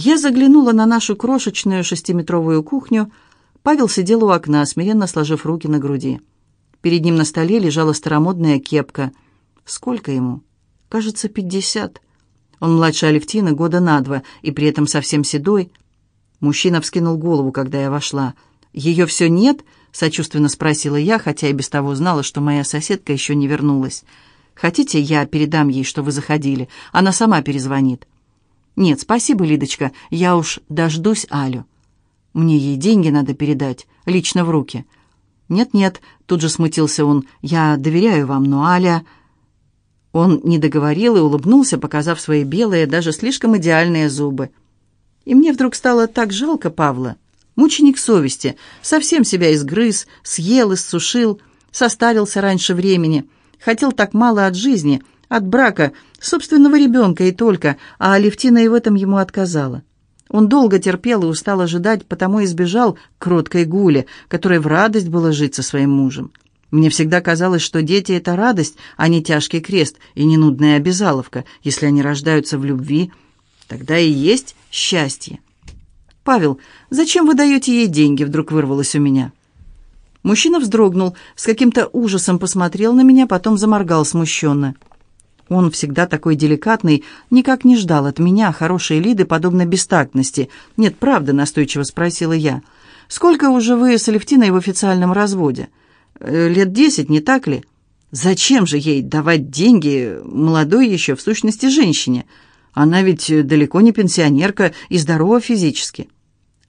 Я заглянула на нашу крошечную шестиметровую кухню. Павел сидел у окна, смиренно сложив руки на груди. Перед ним на столе лежала старомодная кепка. Сколько ему? Кажется, пятьдесят. Он младше Алевтины года на два, и при этом совсем седой. Мужчина вскинул голову, когда я вошла. «Ее все нет?» — сочувственно спросила я, хотя и без того знала, что моя соседка еще не вернулась. «Хотите, я передам ей, что вы заходили? Она сама перезвонит». «Нет, спасибо, Лидочка, я уж дождусь Алю. Мне ей деньги надо передать, лично в руки». «Нет-нет», — тут же смутился он, — «я доверяю вам, но Аля...» Он не договорил и улыбнулся, показав свои белые, даже слишком идеальные зубы. И мне вдруг стало так жалко Павла. Мученик совести, совсем себя изгрыз, съел, иссушил, состарился раньше времени, хотел так мало от жизни — от брака, собственного ребенка и только, а Алевтина и в этом ему отказала. Он долго терпел и устал ожидать, потому и сбежал кроткой Гуле, которой в радость было жить со своим мужем. Мне всегда казалось, что дети — это радость, а не тяжкий крест и не нудная обязаловка. Если они рождаются в любви, тогда и есть счастье. «Павел, зачем вы даете ей деньги?» — вдруг вырвалось у меня. Мужчина вздрогнул, с каким-то ужасом посмотрел на меня, потом заморгал смущенно. Он всегда такой деликатный, никак не ждал от меня хорошей Лиды, подобно бестактности. «Нет, правда», — настойчиво спросила я. «Сколько уже вы с Алевтиной в официальном разводе?» «Э, «Лет десять, не так ли?» «Зачем же ей давать деньги молодой еще, в сущности, женщине? Она ведь далеко не пенсионерка и здорова физически».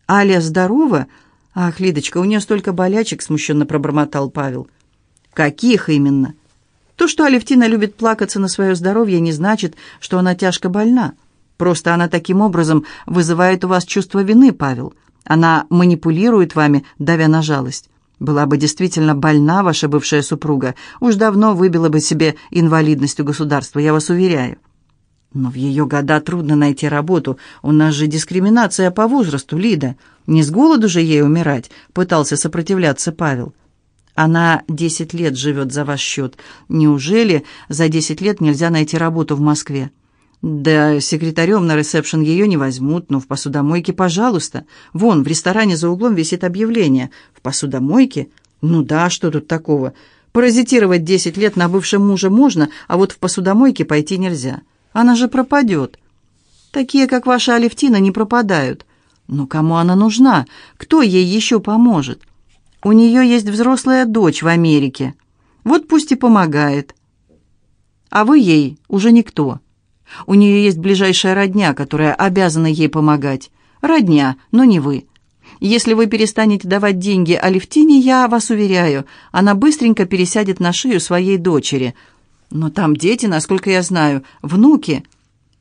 «Аля здорова?» «Ах, Лидочка, у нее столько болячек», — смущенно пробормотал Павел. «Каких именно?» То, что Алевтина любит плакаться на свое здоровье, не значит, что она тяжко больна. Просто она таким образом вызывает у вас чувство вины, Павел. Она манипулирует вами, давя на жалость. Была бы действительно больна ваша бывшая супруга, уж давно выбила бы себе инвалидность у государства, я вас уверяю. Но в ее года трудно найти работу. У нас же дискриминация по возрасту, Лида. Не с голоду же ей умирать, пытался сопротивляться Павел. Она десять лет живет за ваш счет. Неужели за десять лет нельзя найти работу в Москве? Да секретарем на ресепшн ее не возьмут, но в посудомойке, пожалуйста. Вон, в ресторане за углом висит объявление. В посудомойке? Ну да, что тут такого? Паразитировать десять лет на бывшем муже можно, а вот в посудомойке пойти нельзя. Она же пропадет. Такие, как ваша Алевтина, не пропадают. Но кому она нужна? Кто ей еще поможет? У нее есть взрослая дочь в Америке. Вот пусть и помогает. А вы ей уже никто. У нее есть ближайшая родня, которая обязана ей помогать. Родня, но не вы. Если вы перестанете давать деньги Алевтине, я вас уверяю, она быстренько пересядет на шею своей дочери. Но там дети, насколько я знаю, внуки.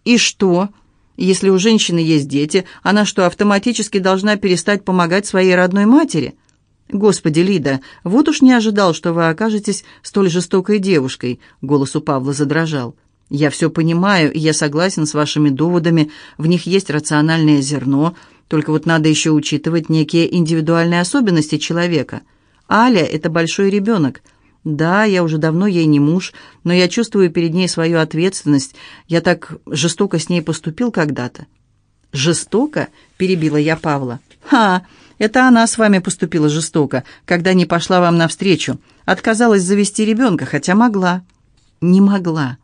И что? Если у женщины есть дети, она что, автоматически должна перестать помогать своей родной матери?» «Господи, Лида, вот уж не ожидал, что вы окажетесь столь жестокой девушкой», — голос у Павла задрожал. «Я все понимаю, и я согласен с вашими доводами, в них есть рациональное зерно, только вот надо еще учитывать некие индивидуальные особенности человека. Аля — это большой ребенок. Да, я уже давно ей не муж, но я чувствую перед ней свою ответственность. Я так жестоко с ней поступил когда-то». «Жестоко?» — перебила я Павла. «Ха!» Это она с вами поступила жестоко, когда не пошла вам навстречу. Отказалась завести ребенка, хотя могла». «Не могла».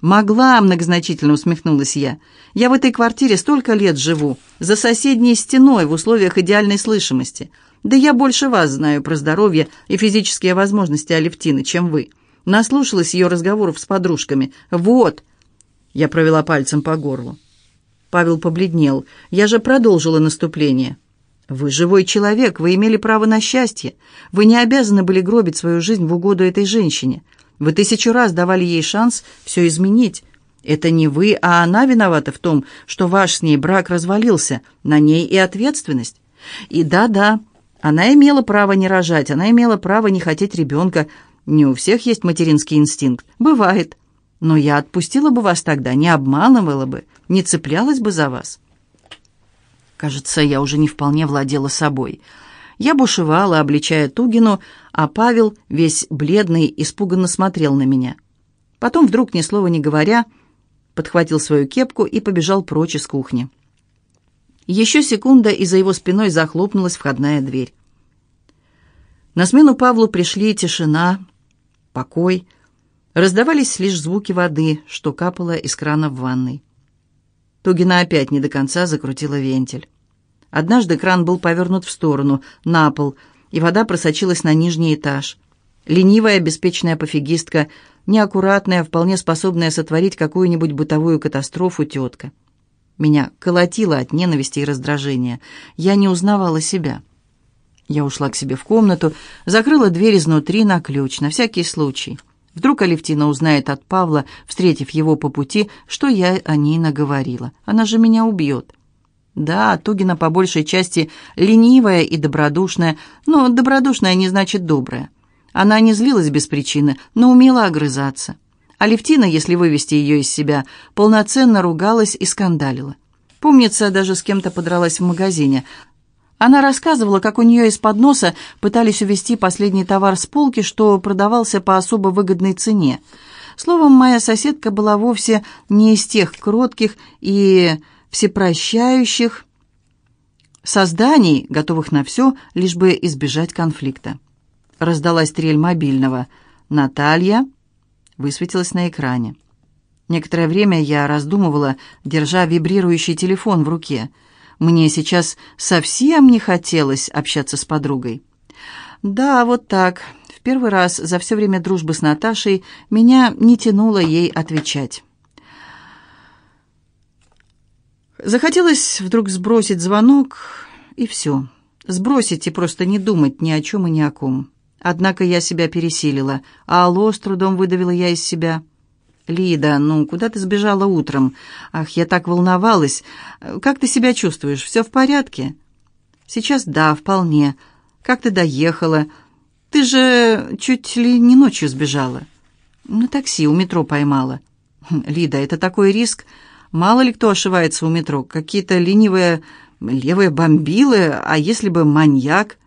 «Могла», — многозначительно усмехнулась я. «Я в этой квартире столько лет живу, за соседней стеной, в условиях идеальной слышимости. Да я больше вас знаю про здоровье и физические возможности Алевтины, чем вы. Наслушалась ее разговоров с подружками. Вот!» Я провела пальцем по горлу. Павел побледнел. «Я же продолжила наступление». Вы живой человек, вы имели право на счастье. Вы не обязаны были гробить свою жизнь в угоду этой женщине. Вы тысячу раз давали ей шанс все изменить. Это не вы, а она виновата в том, что ваш с ней брак развалился. На ней и ответственность. И да-да, она имела право не рожать, она имела право не хотеть ребенка. Не у всех есть материнский инстинкт. Бывает. Но я отпустила бы вас тогда, не обманывала бы, не цеплялась бы за вас. Кажется, я уже не вполне владела собой. Я бушевала, обличая Тугину, а Павел, весь бледный, испуганно смотрел на меня. Потом, вдруг, ни слова не говоря, подхватил свою кепку и побежал прочь из кухни. Еще секунда, и за его спиной захлопнулась входная дверь. На смену Павлу пришли тишина, покой. Раздавались лишь звуки воды, что капало из крана в ванной. Тугина опять не до конца закрутила вентиль. Однажды кран был повернут в сторону, на пол, и вода просочилась на нижний этаж. Ленивая, беспечная пофигистка, неаккуратная, вполне способная сотворить какую-нибудь бытовую катастрофу тетка. Меня колотило от ненависти и раздражения. Я не узнавала себя. Я ушла к себе в комнату, закрыла дверь изнутри на ключ, на всякий случай. Вдруг Алевтина узнает от Павла, встретив его по пути, что я о ней наговорила. Она же меня убьет. Да, Тугина по большей части ленивая и добродушная, но добродушная не значит добрая. Она не злилась без причины, но умела огрызаться. А Левтина, если вывести ее из себя, полноценно ругалась и скандалила. Помнится, даже с кем-то подралась в магазине. Она рассказывала, как у нее из-под носа пытались увести последний товар с полки, что продавался по особо выгодной цене. Словом, моя соседка была вовсе не из тех кротких и всепрощающих созданий, готовых на все, лишь бы избежать конфликта. Раздалась трель мобильного. «Наталья?» Высветилась на экране. Некоторое время я раздумывала, держа вибрирующий телефон в руке. Мне сейчас совсем не хотелось общаться с подругой. Да, вот так. В первый раз за все время дружбы с Наташей меня не тянуло ей отвечать. Захотелось вдруг сбросить звонок, и все. Сбросить и просто не думать ни о чем и ни о ком. Однако я себя пересилила. «Алло!» — с трудом выдавила я из себя. «Лида, ну куда ты сбежала утром? Ах, я так волновалась. Как ты себя чувствуешь? Все в порядке?» «Сейчас да, вполне. Как ты доехала? Ты же чуть ли не ночью сбежала». «На такси у метро поймала». «Хм, «Лида, это такой риск. Мало ли кто ошивается у метро. Какие-то ленивые левые бомбилы, а если бы маньяк?»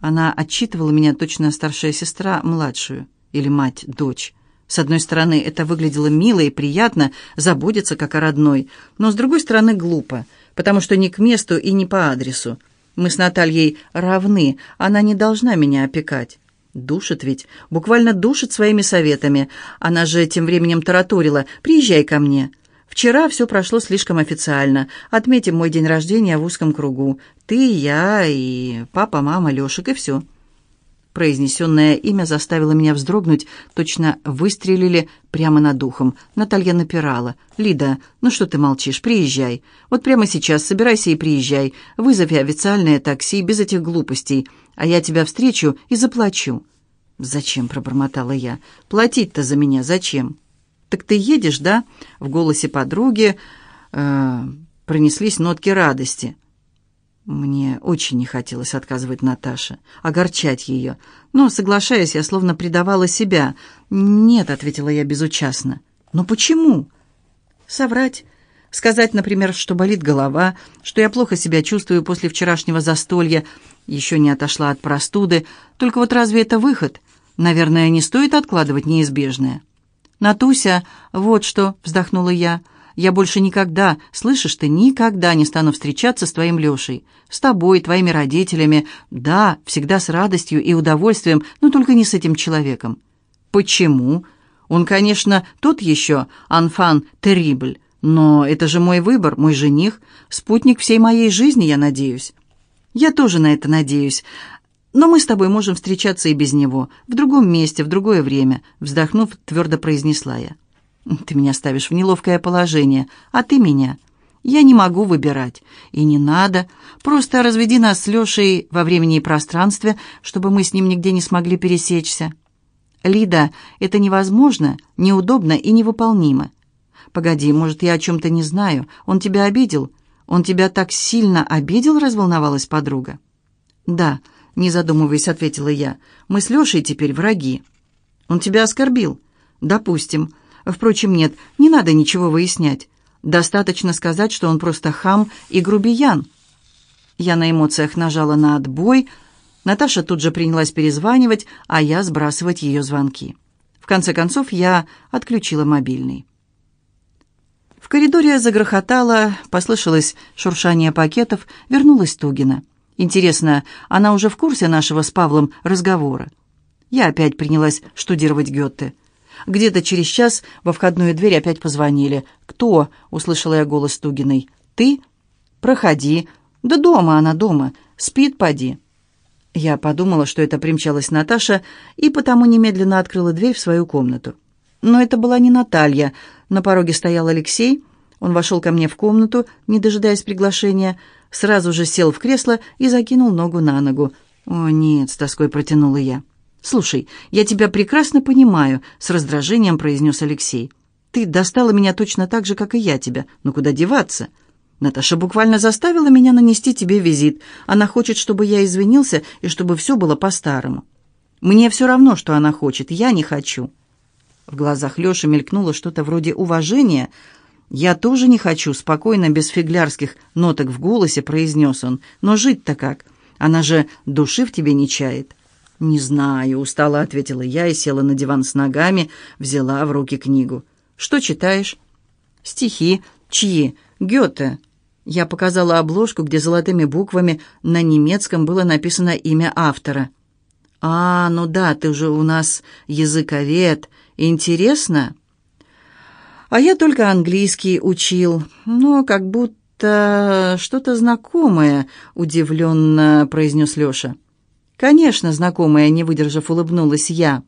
Она отчитывала меня точно старшая сестра, младшую, или мать, дочь. С одной стороны, это выглядело мило и приятно, заботиться как о родной, но с другой стороны, глупо, потому что не к месту и не по адресу. Мы с Натальей равны, она не должна меня опекать. Душит ведь, буквально душит своими советами. Она же тем временем тараторила «Приезжай ко мне». Вчера все прошло слишком официально. Отметим мой день рождения в узком кругу. Ты, я и папа, мама, Лешек, и все». Произнесенное имя заставило меня вздрогнуть, точно выстрелили прямо над ухом. Наталья напирала. «Лида, ну что ты молчишь? Приезжай. Вот прямо сейчас собирайся и приезжай. Вызови официальное такси без этих глупостей, а я тебя встречу и заплачу». «Зачем?» — пробормотала я. «Платить-то за меня зачем?» «Так ты едешь, да?» В голосе подруги э, пронеслись нотки радости. Мне очень не хотелось отказывать Наташе, огорчать ее. Но, соглашаясь, я словно предавала себя. «Нет», — ответила я безучастно. «Но почему?» «Соврать». Сказать, например, что болит голова, что я плохо себя чувствую после вчерашнего застолья, еще не отошла от простуды. Только вот разве это выход? Наверное, не стоит откладывать неизбежное. «Натуся, вот что», — вздохнула я, — «я больше никогда, слышишь ты, никогда не стану встречаться с твоим Лешей, с тобой, твоими родителями, да, всегда с радостью и удовольствием, но только не с этим человеком». «Почему?» «Он, конечно, тот еще, анфан террибль, но это же мой выбор, мой жених, спутник всей моей жизни, я надеюсь». «Я тоже на это надеюсь. Но мы с тобой можем встречаться и без него, в другом месте, в другое время», вздохнув, твердо произнесла я. «Ты меня ставишь в неловкое положение, а ты меня. Я не могу выбирать. И не надо. Просто разведи нас с Лешей во времени и пространстве, чтобы мы с ним нигде не смогли пересечься». «Лида, это невозможно, неудобно и невыполнимо». «Погоди, может, я о чем-то не знаю. Он тебя обидел?» «Он тебя так сильно обидел?» — разволновалась подруга. «Да, не задумываясь, ответила я. «Мы с Лешей теперь враги». «Он тебя оскорбил?» «Допустим. Впрочем, нет, не надо ничего выяснять. Достаточно сказать, что он просто хам и грубиян». Я на эмоциях нажала на отбой. Наташа тут же принялась перезванивать, а я сбрасывать ее звонки. В конце концов, я отключила мобильный. В коридоре загрохотало, послышалось шуршание пакетов, вернулась Тугина. Интересно, она уже в курсе нашего с Павлом разговора? Я опять принялась штудировать Гёте. Где-то через час во входную дверь опять позвонили. «Кто?» — услышала я голос Тугиной. «Ты? Проходи. Да дома она, дома. Спит, поди». Я подумала, что это примчалась Наташа, и потому немедленно открыла дверь в свою комнату. Но это была не Наталья. На пороге стоял Алексей. Он вошел ко мне в комнату, не дожидаясь приглашения, сразу же сел в кресло и закинул ногу на ногу. «О, нет», — с тоской протянула я. «Слушай, я тебя прекрасно понимаю», — с раздражением произнес Алексей. «Ты достала меня точно так же, как и я тебя. Но куда деваться?» «Наташа буквально заставила меня нанести тебе визит. Она хочет, чтобы я извинился и чтобы все было по-старому. Мне все равно, что она хочет. Я не хочу». В глазах Леши мелькнуло что-то вроде уважения. «Я тоже не хочу», — спокойно, без фиглярских ноток в голосе произнес он. «Но жить-то как? Она же души в тебе не чает». «Не знаю», — устало ответила я и села на диван с ногами, взяла в руки книгу. «Что читаешь?» «Стихи. Чьи? Гёте». Я показала обложку, где золотыми буквами на немецком было написано имя автора. «А, ну да, ты же у нас языковед. Интересно?» «А я только английский учил. Но как будто что-то знакомое», — удивленно произнес Леша. «Конечно, знакомая», — не выдержав, улыбнулась я.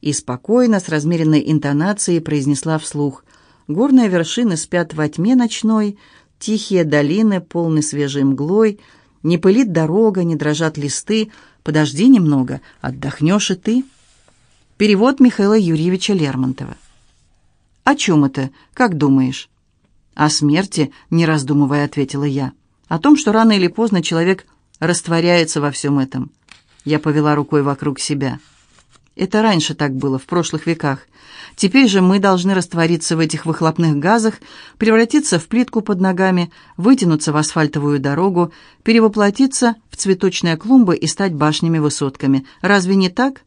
И спокойно, с размеренной интонацией произнесла вслух. «Горные вершины спят во тьме ночной, тихие долины, полны свежей мглой, не пылит дорога, не дрожат листы, подожди немного, отдохнешь и ты». Перевод Михаила Юрьевича Лермонтова. «О чем это? Как думаешь?» «О смерти», — не раздумывая, ответила я. «О том, что рано или поздно человек растворяется во всем этом». Я повела рукой вокруг себя. Это раньше так было, в прошлых веках. Теперь же мы должны раствориться в этих выхлопных газах, превратиться в плитку под ногами, вытянуться в асфальтовую дорогу, перевоплотиться в цветочные клумбы и стать башнями-высотками. Разве не так?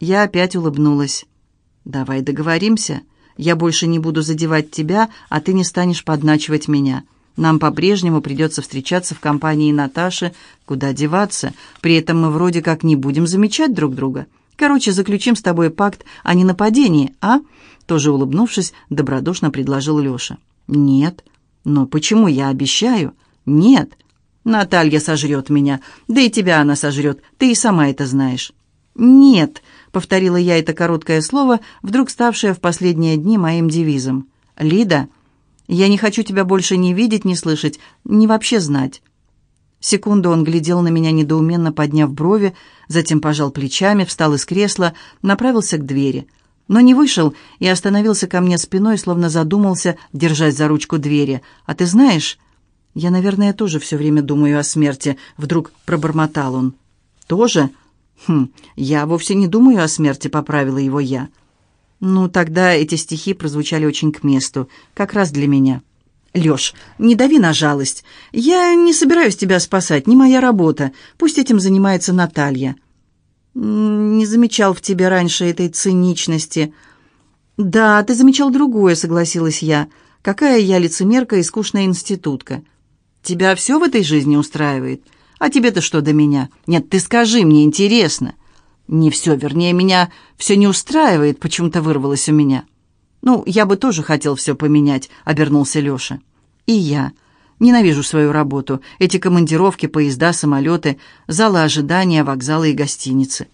Я опять улыбнулась. «Давай договоримся. Я больше не буду задевать тебя, а ты не станешь подначивать меня. Нам по-прежнему придется встречаться в компании Наташи. Куда деваться? При этом мы вроде как не будем замечать друг друга. Короче, заключим с тобой пакт о ненападении, а?» Тоже улыбнувшись, добродушно предложил Леша. «Нет». «Но почему я обещаю?» «Нет». «Наталья сожрет меня. Да и тебя она сожрет. Ты и сама это знаешь». «Нет», — повторила я это короткое слово, вдруг ставшее в последние дни моим девизом. «Лида...» Я не хочу тебя больше ни видеть, ни слышать, ни вообще знать». Секунду он глядел на меня недоуменно, подняв брови, затем пожал плечами, встал из кресла, направился к двери. Но не вышел и остановился ко мне спиной, словно задумался, держась за ручку двери. «А ты знаешь...» «Я, наверное, тоже все время думаю о смерти», — вдруг пробормотал он. «Тоже?» «Хм, я вовсе не думаю о смерти», — поправила его я. Ну, тогда эти стихи прозвучали очень к месту, как раз для меня. «Лёш, не дави на жалость. Я не собираюсь тебя спасать, не моя работа. Пусть этим занимается Наталья». «Не замечал в тебе раньше этой циничности». «Да, ты замечал другое», — согласилась я. «Какая я лицемерка и скучная институтка». «Тебя все в этой жизни устраивает? А тебе-то что до меня? Нет, ты скажи, мне интересно». Не все, вернее, меня все не устраивает, почему-то вырвалось у меня. Ну, я бы тоже хотел все поменять, обернулся Леша. И я. Ненавижу свою работу. Эти командировки, поезда, самолеты, залы ожидания, вокзалы и гостиницы.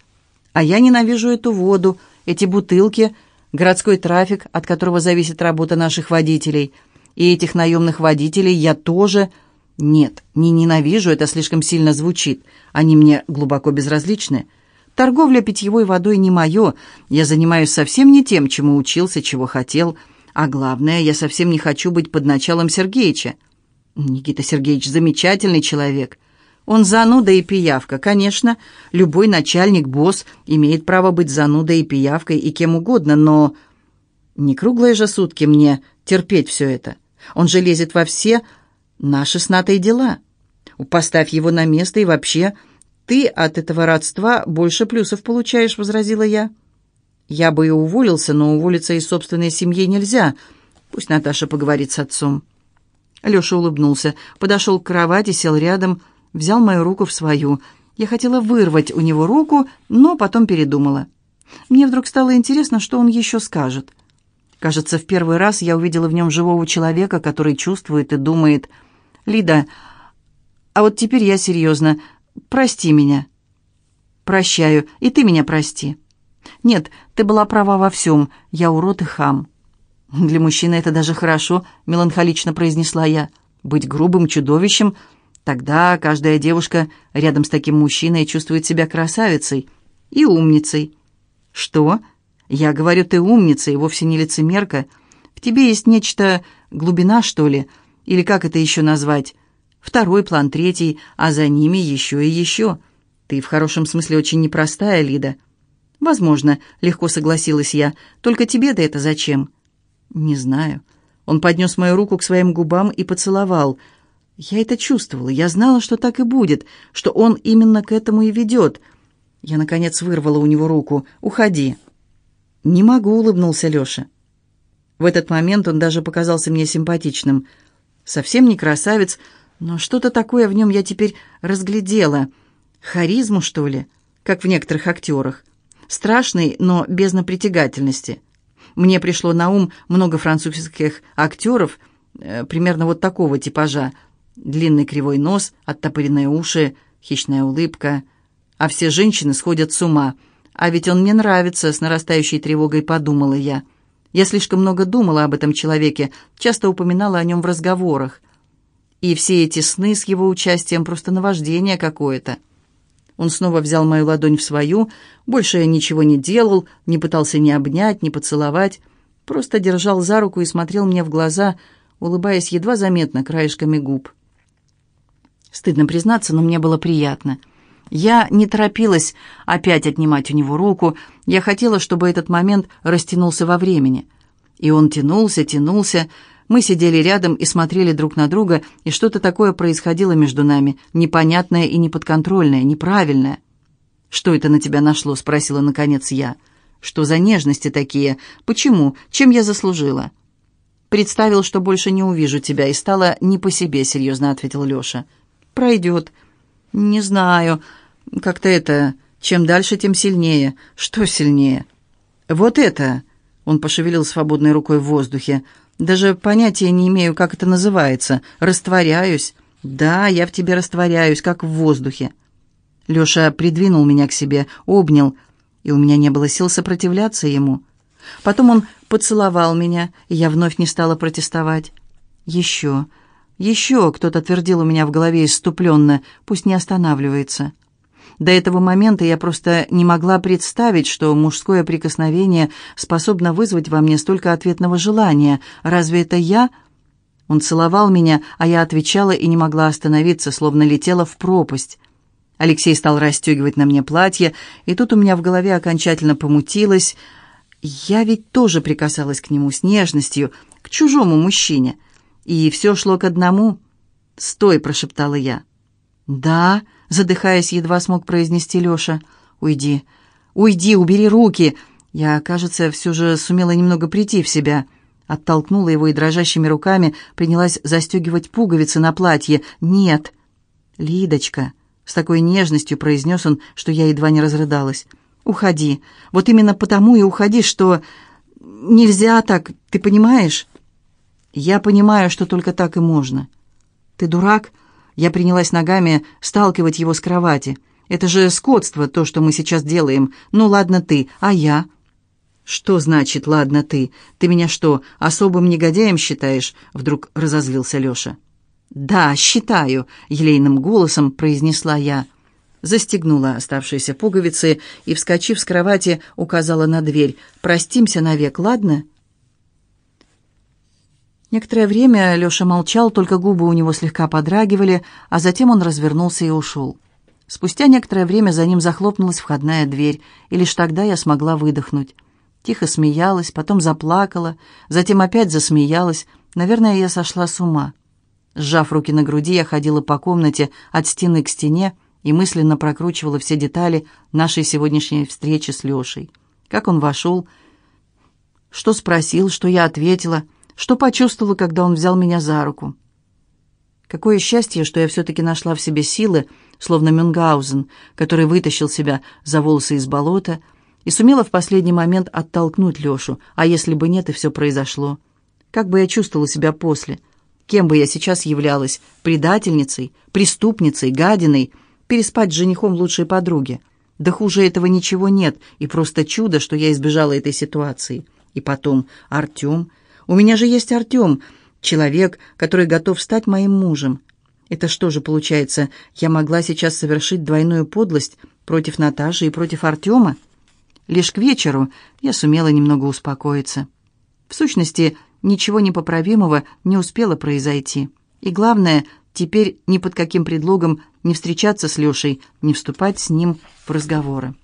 А я ненавижу эту воду, эти бутылки, городской трафик, от которого зависит работа наших водителей. И этих наемных водителей я тоже... Нет, не ненавижу, это слишком сильно звучит. Они мне глубоко безразличны. Торговля питьевой водой не мое. Я занимаюсь совсем не тем, чему учился, чего хотел. А главное, я совсем не хочу быть под началом Сергеича. Никита Сергеевич замечательный человек. Он зануда и пиявка. Конечно, любой начальник, босс имеет право быть занудой и пиявкой и кем угодно, но... Не круглые же сутки мне терпеть все это. Он же лезет во все наши снатые дела. Поставь его на место и вообще «Ты от этого родства больше плюсов получаешь», — возразила я. «Я бы и уволился, но уволиться из собственной семьи нельзя. Пусть Наташа поговорит с отцом. Леша улыбнулся, подошел к кровати, сел рядом, взял мою руку в свою. Я хотела вырвать у него руку, но потом передумала. Мне вдруг стало интересно, что он еще скажет. Кажется, в первый раз я увидела в нем живого человека, который чувствует и думает. «Лида, а вот теперь я серьезно. Прости меня». «Прощаю, и ты меня прости». «Нет, ты была права во всем. Я урод и хам». «Для мужчины это даже хорошо», — меланхолично произнесла я. «Быть грубым чудовищем. Тогда каждая девушка рядом с таким мужчиной чувствует себя красавицей и умницей». «Что?» «Я говорю, ты умница и вовсе не лицемерка. В тебе есть нечто... глубина, что ли? Или как это еще назвать? Второй план, третий, а за ними еще и еще. Ты в хорошем смысле очень непростая, Лида». «Возможно», — легко согласилась я. «Только тебе-то это зачем?» «Не знаю». Он поднес мою руку к своим губам и поцеловал. Я это чувствовала, я знала, что так и будет, что он именно к этому и ведет. Я, наконец, вырвала у него руку. «Уходи». «Не могу», — улыбнулся Леша. В этот момент он даже показался мне симпатичным. Совсем не красавец, но что-то такое в нем я теперь разглядела. Харизму, что ли, как в некоторых актерах. Страшный, но без напритягательности. Мне пришло на ум много французских актеров, э, примерно вот такого типажа. Длинный кривой нос, оттопыренные уши, хищная улыбка. А все женщины сходят с ума. А ведь он мне нравится, с нарастающей тревогой подумала я. Я слишком много думала об этом человеке, часто упоминала о нем в разговорах. И все эти сны с его участием просто наваждение какое-то. Он снова взял мою ладонь в свою, больше ничего не делал, не пытался ни обнять, ни поцеловать, просто держал за руку и смотрел мне в глаза, улыбаясь едва заметно краешками губ. Стыдно признаться, но мне было приятно. Я не торопилась опять отнимать у него руку, я хотела, чтобы этот момент растянулся во времени. И он тянулся, тянулся, мы сидели рядом и смотрели друг на друга, и что-то такое происходило между нами, непонятное и неподконтрольное, неправильное. «Что это на тебя нашло?» — спросила наконец я. «Что за нежности такие? Почему? Чем я заслужила?» «Представил, что больше не увижу тебя, и стало не по себе», — серьезно ответил Леша. «Пройдет». «Не знаю. Как-то это... Чем дальше, тем сильнее. Что сильнее?» «Вот это...» — он пошевелил свободной рукой в воздухе. Даже понятия не имею, как это называется. Растворяюсь. Да, я в тебе растворяюсь, как в воздухе. Леша придвинул меня к себе, обнял, и у меня не было сил сопротивляться ему. Потом он поцеловал меня, и я вновь не стала протестовать. Еще, еще кто-то твердил у меня в голове иступленно, пусть не останавливается. До этого момента я просто не могла представить, что мужское прикосновение способно вызвать во мне столько ответного желания. Разве это я? Он целовал меня, а я отвечала и не могла остановиться, словно летела в пропасть. Алексей стал расстегивать на мне платье, и тут у меня в голове окончательно помутилось. Я ведь тоже прикасалась к нему с нежностью, к чужому мужчине. И все шло к одному. «Стой!» — прошептала я. «Да», — задыхаясь, едва смог произнести Леша. «Уйди, уйди, убери руки!» Я, кажется, все же сумела немного прийти в себя. Оттолкнула его и дрожащими руками принялась застегивать пуговицы на платье. «Нет!» «Лидочка!» — с такой нежностью произнес он, что я едва не разрыдалась. «Уходи. Вот именно потому и уходи, что... Нельзя так, ты понимаешь?» «Я понимаю, что только так и можно». «Ты дурак?» Я принялась ногами сталкивать его с кровати. «Это же скотство, то, что мы сейчас делаем. Ну, ладно ты, а я?» «Что значит «ладно ты»? Ты меня что, особым негодяем считаешь?» Вдруг разозлился Леша. «Да, считаю», — елейным голосом произнесла я. Застегнула оставшиеся пуговицы и, вскочив с кровати, указала на дверь. «Простимся навек, ладно?» Некоторое время Леша молчал, только губы у него слегка подрагивали, а затем он развернулся и ушел. Спустя некоторое время за ним захлопнулась входная дверь, и лишь тогда я смогла выдохнуть. Тихо смеялась, потом заплакала, затем опять засмеялась. Наверное, я сошла с ума. Сжав руки на груди, я ходила по комнате от стены к стене и мысленно прокручивала все детали нашей сегодняшней встречи с Лешей. Как он вошел, что спросил, что я ответила — что почувствовала, когда он взял меня за руку. Какое счастье, что я все-таки нашла в себе силы, словно Мюнгаузен, который вытащил себя за волосы из болота и сумела в последний момент оттолкнуть Лешу, а если бы нет, и все произошло. Как бы я чувствовала себя после? Кем бы я сейчас являлась? Предательницей? Преступницей? Гадиной? Переспать с женихом лучшей подруги? Да хуже этого ничего нет, и просто чудо, что я избежала этой ситуации. И потом, Артем. У меня же есть Артем, человек, который готов стать моим мужем. Это что же получается, я могла сейчас совершить двойную подлость против Наташи и против Артема? Лишь к вечеру я сумела немного успокоиться. В сущности, ничего непоправимого не успело произойти. И главное, теперь ни под каким предлогом не встречаться с Лешей, не вступать с ним в разговоры.